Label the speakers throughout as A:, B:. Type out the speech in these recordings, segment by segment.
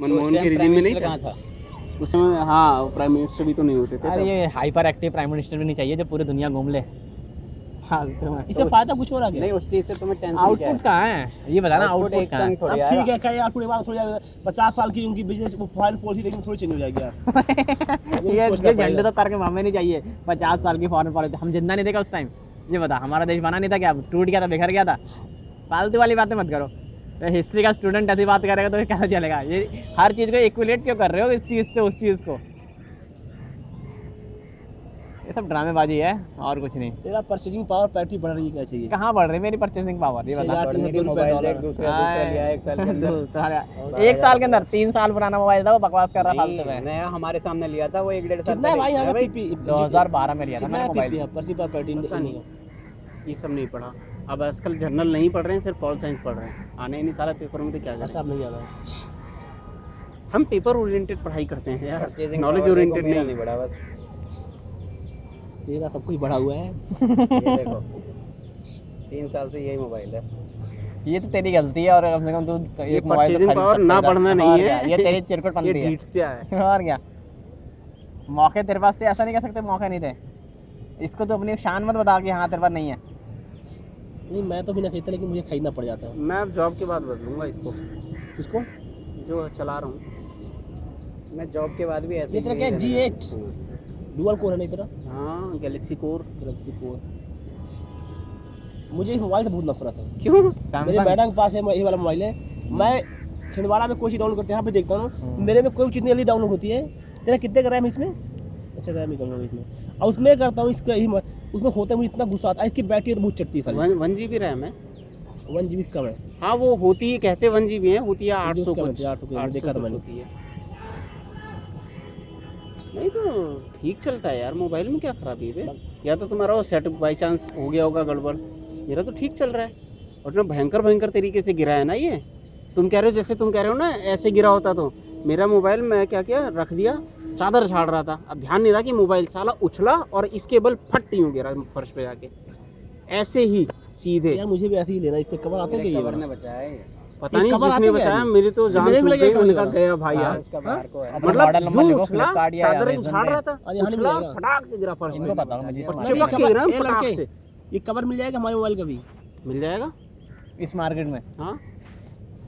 A: मनमोहन के रिजिम में नहीं था?
B: था?
A: उसमें हाँ प्राइम मिनिस्टर भी तो नहीं होते थे
C: अरे ये हाइपर एक्टिव प्राइम मिनिस्टर भी नहीं चाहिए जो पूरी दुनिया घूम ले। फालतू में
B: इससे फ़ायदा कुछ और आ गया?
A: नहीं उस चीज़ से तुम्हें टेंशन
C: आउटपुट कहाँ है? ये बता ना
A: आउटपुट एक संग थोड़ी
B: ठीक है कहीं आपको बात थोड़ी पचास साल की उनकी बिज़नेस वो फॉरेन पॉलिसी देखने थोड़ी चेंज हो जाएगी यार।
C: ये झंडे तो करके हमें नहीं चाहिए पचास साल की फॉरन पॉलिसी हम ज़िंदा नहीं देखा उस टाइम ये बता हमारा देश बना नहीं था क्या? टूट गया था बिखर गया था? फालतू वाली बातें मत करो। तो हिस्ट्री का स्टूडेंट ऐसी बात करेगा तो कैसे चलेगा ये हर चीज़ को इक्वलेट क्यों कर रहे हो इस चीज़ से उस चीज़ को ये सब ड्रामेबाजी है और कुछ नहीं
B: तेरा परचेजिंग पावर पैटी बढ़ रही है क्या चाहिए
C: कहाँ बढ़ रही है मेरी परचेसिंग पावर ये बता
B: हज़ार दो
A: एक साल के अंदर
C: तीन साल पुराना मोबाइल था वो बकवास कर रहा फालतू में
A: नया हमारे सामने लिया था वो एक डेढ़ साल
B: है भाई, पीपी
C: 2012 में लिया था मैंने मोबाइल
B: पर्ची पैटी
A: ये सब नहीं पढ़ा अब आजकल जनरल नहीं पढ़ रहे हैं सिर्फ़ पॉल साइंस पढ़ रहे हैं। आने ही नहीं सारा पेपर में तो क्या करें?
B: अब नहीं आ रहा
A: हम पेपर ओरिएंटेड पढ़ाई करते हैं यार।
D: Purchasing
A: नॉलेज
D: power देखो,
A: ओरिएंटेड
D: मेरा
A: नहीं।
D: नहीं बढ़ा बस।
B: तेरा सब कुछ बढ़ा हुआ है।
D: ये देखो तीन साल से यही मोबाइल है।
C: ये तो तेरी गलती है और कम से कम तू
A: ये
C: एक मोबाइल तो
A: purchasing
C: खरीद
A: power
C: सकता
A: ना
C: था।
A: बढ़ना नहीं
C: और
A: है।
C: क्या, ये तेरी चिरकुट
A: ये
C: है।
A: है?
C: और क्या मौके तेरे पास थे ऐसा नहीं कह सकते मौके नहीं थे। इसको तो अपनी शान मत बता कि हाँ तेरे पास नहीं है।
B: नहीं मैं तो भी ना खरीदता लेकिन मुझे खरीदना पड़ जाता है।
A: मैं अब जॉब के बाद बदलूँगा इसको।
B: किसको?
A: जो चला रहा हूँ।
D: मैं जॉब के बाद भी ऐसे
B: ये तेरा क्या जी एट डुअल कोर है। नहीं तेरा?
A: हाँ गैलेक्सी कोर
B: गैलेक्सी कोर मुझे इस मोबाइल से बहुत नफरत है।
A: क्यों?
B: मेरे मैडम के पास है ये वाला मोबाइल है। मैं छिंदवाड़ा में कोई चीज़ डाउनलोड करते हैं यहाँ पे देखता हूँ।
C: हम्म।
B: मेरे में कोई चीज़ नहीं जल्दी डाउनलोड होती है। तेरा कितने का रैम है इसमें? अच्छा रैम ही है इसमें। और उसमें करता हूँ इसका ही उसमें होता है मुझे इतना गुस्सा आता है इसकी बैटरी तो बहुत चटती है सारी
A: वन जी बी रैम है?
B: वन जी बी कम है।
A: हाँ वो होती है कहते वन जी बी है होती है आठ सौ
B: उसका
A: कुछ।
B: मैंने 800 कुछ,
A: 800
B: देखा था मैंने।
A: होती है। नहीं तो ठीक चलता है यार मोबाइल में क्या खराबी है या तो तुम्हारा वो सेट बाई चांस हो गया होगा गड़बड़। मेरा तो ठीक चल रहा है। और इतना भयंकर भयंकर तरीके से गिरा है ना ये। तुम कह रहे हो जैसे तुम कह रहे हो ना ऐसे गिरा होता तो। मेरा मोबाइल मैं क्या किया? रख दिया। चादर झाड़ रहा था। अब ध्यान नहीं रहा कि मोबाइल साला उछला और इसके बल फट यूँ गिरा फर्श पे जाके। ऐसे ही सीधे।
B: यार मुझे भी ऐसे ही लेना है, इसके कवर आते हैं क्या
D: कवर ने बचाया है।
A: पता नहीं जिसने बचाया? मेरी तो जान छूट
B: लगे
A: गई मैंने कहा गया भाई
D: हाँ,
A: यार।
D: उसका बाहर को है।
A: मतलब यूँ उछला चादर झाड़ रहा था
B: और यहाँ नहीं
A: उछला
B: मिलेगा।
A: फटाक से गिरा फर्श पे।
C: पता होगा मुझे
A: चिपक
B: कवर-
A: के गिरा फटाक से।
B: ये कवर मिल जाएगा हमारे मोबाइल का भी।
A: मिल जाएगा?
C: इस मार्केट में।
A: हाँ।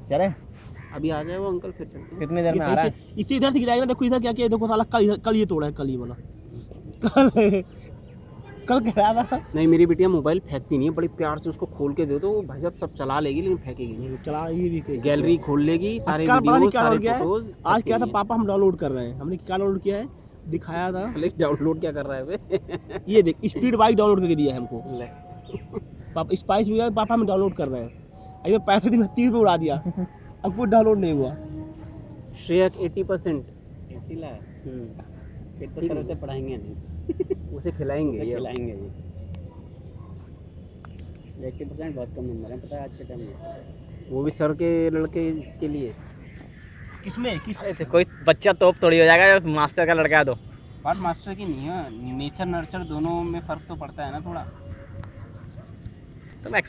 C: चले
A: अभी आ जाए वो अंकल फिर चलते हैं।
C: कितनी देर में आ रहा है?
B: इसी इधर से गिराएगा देखो इधर क्या किया देखो साला कल कल ये तोड़ा है कल ये वाला। कल कल गिराया था।
A: नहीं मेरी बिटिया मोबाइल फेंकती नहीं है बड़ी प्यार से उसको खोल के दे दो भाई साहब सब चला लेगी लेकिन फेंकेगी नहीं।
B: चला के
A: गैलरी खोल लेगी सारे
B: कल पता नहीं
A: वीडियो
B: क्या
A: सारे
B: हो है?
A: फ़ोटोज़
B: आज क्या था? पापा हम डाउनलोड कर रहे हैं। हमने क्या डाउनलोड किया है? दिखाया था।
A: डाउनलोड क्या कर रहा है
B: ये देख स्पीड बाइक डाउनलोड करके दिया है हमको। पापा स्पाइस भी पापा हम डाउनलोड कर रहे हैं। अरे पैसे दिन तीस पे उड़ा दिया। अब कुछ डाउनलोड नहीं हुआ।
A: श्रेयक 80 परसेंट।
D: खेती ला है। फिर तो सर उसे पढ़ाएँगे नहीं।
A: उसे खिलाएँगे
D: उसे खिलाएँगे ये। एट्टी परसेंट बहुत कम नंबर है पता है आज के टाइम में।
A: वो भी सर के लड़के के लिए।
B: किसमें? किस
C: अरे तो कोई बच्चा तोप थोड़ी हो जाएगा मास्टर का लड़का है तो
A: बात मास्टर की नहीं है। नेचर नर्चर दोनों में फ़र्क तो पड़ता है ना थोड़ा।
C: तुम एक्सपेक्ट